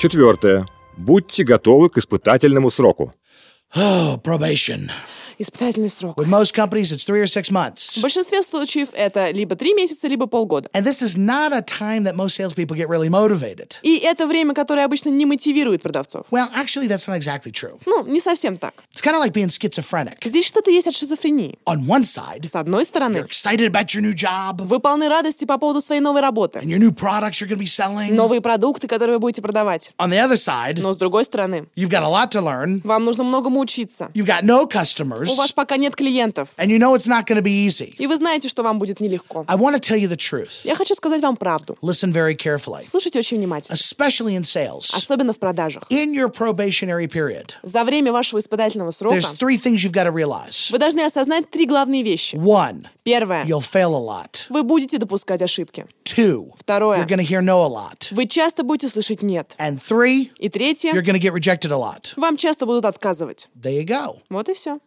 Четвертое. Будьте готовы к испытательному сроку. Oh, probation. Испытательный срок. With most companies, it's three or six В months. большинстве случаев это либо три месяца, либо полгода. And this is not a time that most salespeople get really motivated. И это время, которое обычно не мотивирует продавцов. Well, actually, that's not exactly true. Ну, не совсем так. It's kind of like being schizophrenic. Здесь что-то есть от шизофрении. On one side, С одной you're стороны, excited about your new job вы полны радости по поводу своей новой работы, and your new products you're going to be selling. новые продукты, которые вы будете продавать. On the other side, Но с другой стороны, you've got a lot to learn. вам нужно многому учиться. You've got no customers, У вас пока нет клиентов. and you know it's not going to be easy. И вы знаете, что вам будет нелегко. I want to tell you the truth. Я хочу сказать вам правду. Listen very carefully, Слушайте очень внимательно. especially in sales. Особенно в продажах. In your probationary period, За время вашего испытательного срока there's three things you've got to realize. вы должны осознать три главные вещи. One, Первое. you'll fail a lot. Вы будете допускать ошибки. Two, Второе. you're going to hear no a lot. Вы часто будете слышать «нет». And three, И третье. you're going to get rejected a lot. Вам часто будут отказывать. There you go. Вот и все.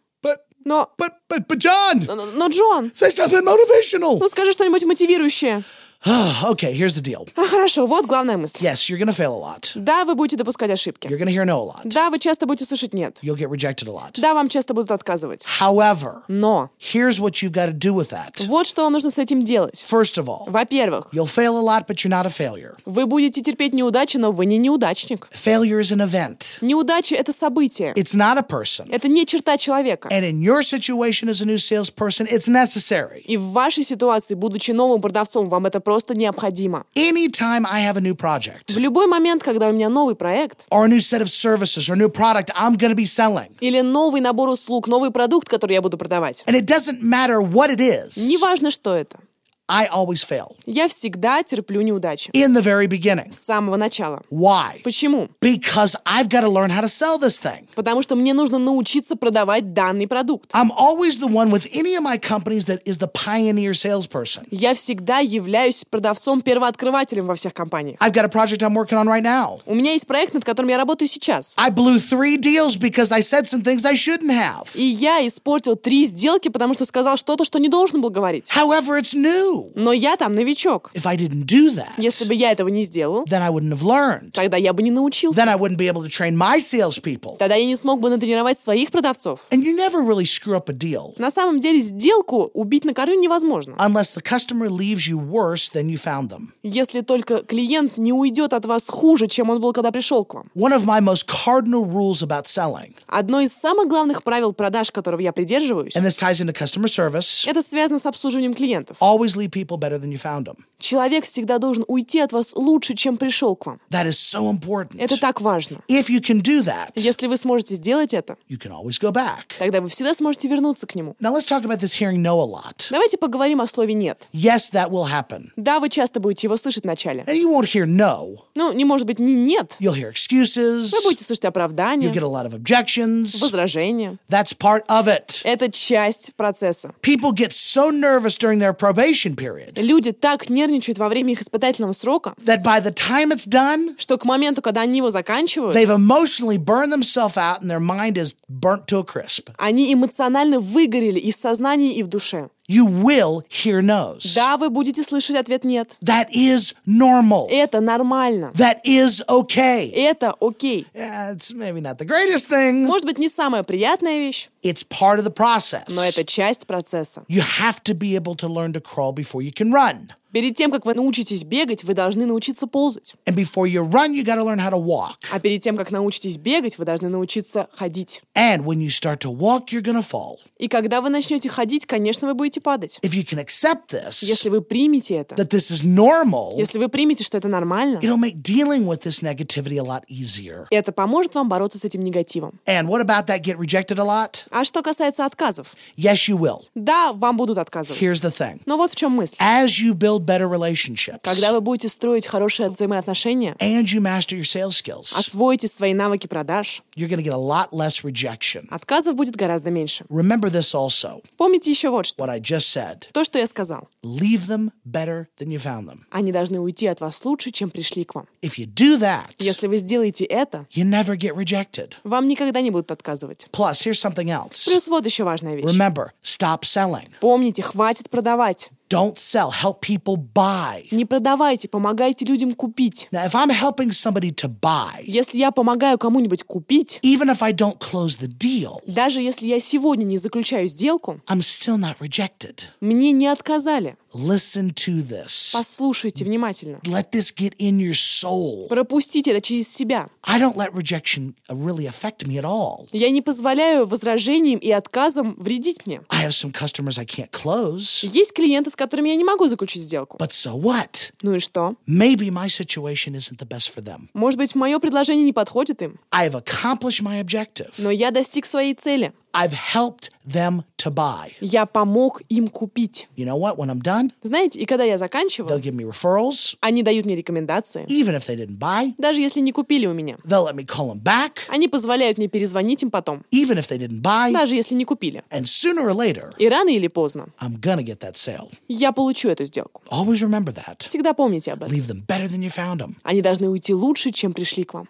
Но, but, but, but, John, но, но, Джон, say something motivational. ну скажи что-нибудь мотивирующее. okay, here's the deal. А, хорошо, вот главная мысль. Yes, you're to fail a lot. Да, вы будете допускать ошибки. You're to hear no a lot. Да, вы часто будете слышать «нет». You'll get rejected a lot. Да, вам часто будут отказывать. However, Но here's what you've got to do with that. вот что вам нужно с этим делать. First of all, Во-первых, you'll fail a lot, but you're not a failure. вы будете терпеть неудачи, но вы не неудачник. Failure is an event, Неудача — это событие. it's not a person. Это не черта человека. And in your situation as a new salesperson, it's necessary. И в вашей ситуации, будучи новым продавцом, вам это просто необходимо. Anytime I have a new project В любой момент, когда у меня новый проект or a new set of services or new product I'm going to be selling, или новый набор услуг, новый продукт, который я буду продавать, and it doesn't matter what it is, неважно, что это, I always fail я всегда терплю неудачи. in the very beginning. С самого начала. Why? Почему? Because I've got to learn how to sell this thing. Потому что мне нужно научиться продавать данный продукт. I'm always the one with any of my companies that is the pioneer salesperson. Я всегда являюсь продавцом-первооткрывателем во всех компаниях. I've got a project I'm working on right now. У меня есть проект, над которым я работаю сейчас. I blew three deals because I said some things I shouldn't have. И я испортил три сделки, потому что сказал что-то, что не должен был говорить. However, it's new. Но я там новичок. If I didn't do that, Если бы я этого не сделал, then I wouldn't have learned. тогда я бы не научился. Then I wouldn't be able to train my salespeople. Тогда я не смог бы натренировать своих продавцов. And you never really screw up a deal На самом деле сделку убить на корню невозможно. unless the customer leaves you worse than you found them. Если только клиент не уйдет от вас хуже, чем он был, когда пришел к вам. One of my most cardinal rules about selling, Одно из самых главных правил продаж, которого я придерживаюсь, and this ties into customer service, это связано с обслуживанием клиентов. always leave people better than you found them. Человек всегда должен уйти от вас лучше, чем пришел к вам. That is so important. Это так важно. If you can do that, Если вы сможете сделать это, you can always go back. тогда вы всегда сможете вернуться к нему. Now let's talk about this hearing no a lot. Давайте поговорим о слове «нет». Yes, that will happen. Да, вы часто будете его слышать вначале. And you won't hear no. Ну, не может быть не «нет». You'll hear excuses. Вы будете слышать You'll оправдания, get a lot of objections. возражения. That's part of it. Это часть процесса. People get so nervous during their probation period Люди так нервничают во время их испытательного срока, that by the time it's done, что к моменту, когда они его заканчивают, they've emotionally burned themselves out and their mind is burnt to a crisp. они эмоционально выгорели и в сознании, и в душе. You will hear no's. Да, вы будете слышать ответ «нет». That is normal. Это нормально. That is okay. Это окей. Yeah, it's maybe not the greatest thing. Может быть, не самая приятная вещь, It's part of the process. но это часть процесса. You have to be able to learn to crawl before you can run. Перед тем, как вы научитесь бегать, вы должны научиться ползать. And before you run, you got to learn how to walk. А перед тем, как научитесь бегать, вы должны научиться ходить. And when you start to walk, you're to fall. И когда вы начнете ходить, конечно, вы будете падать. If you can accept this, Если вы примете это, that this is normal, если вы примете, что это нормально, it'll make dealing with this negativity a lot easier. это поможет вам бороться с этим негативом. And what about that get rejected a lot? А что касается отказов, Yes, you will. да, вам будут отказывать. Here's the thing. Но вот в чем мысль. As you build better relationships Когда вы будете строить хорошие взаимоотношения, and you master your sales skills, освоите свои навыки продаж, you're going to get a lot less rejection. отказов будет гораздо меньше. Remember this also, Помните еще вот что. what I just said. То, что я сказал. Leave them better than you found them. Они должны уйти от вас лучше, чем пришли к вам. If you do that, Если вы сделаете это, you never get rejected. вам никогда не будут отказывать. Plus, here's something else. Плюс вот еще важная вещь. Remember, stop selling. Помните, хватит продавать. Don't sell, help people buy. Не продавайте, помогайте людям купить. Now, if I'm helping somebody to buy, Если я помогаю кому-нибудь купить, even if I don't close the deal, даже если я сегодня не заключаю сделку, I'm still not rejected. мне не отказали. Listen to this. Послушайте внимательно. Let this get in your soul. Пропустите это через себя. I don't let rejection uh, really affect me at all. Я не позволяю возражениям и отказам вредить мне. I have some customers I can't close, Есть клиенты, с которыми я не могу заключить сделку. but so what? Ну и что? Maybe my situation isn't the best for them. Может быть, мое предложение не подходит им, I've accomplished my objective. но я достиг своей цели. I've helped them to buy. Я помог им купить. You know what? When I'm done, Знаете, и когда я they'll заканчиваю, give me referrals, они дают мне рекомендации. even if they didn't buy. Даже если не купили у меня. They'll let me call them back, Они позволяют мне перезвонить им потом. even if they didn't buy. Даже если не купили. And sooner or later, И рано или поздно I'm gonna get that sale. я получу эту сделку. Always remember that. Всегда помните об этом. Leave them better than you found them. Они должны уйти лучше, чем пришли к вам.